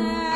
Thank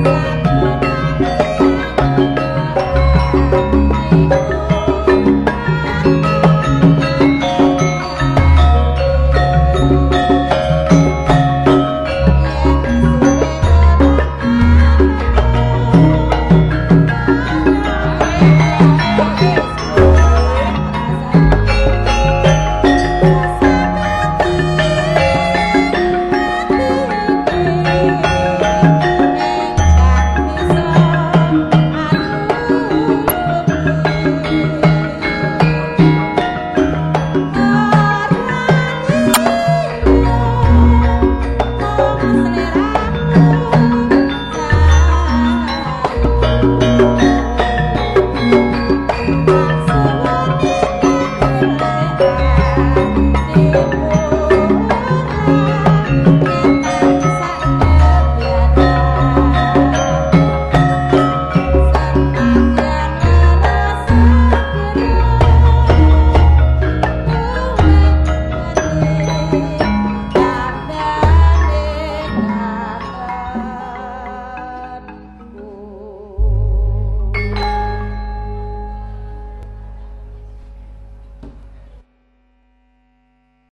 Bye.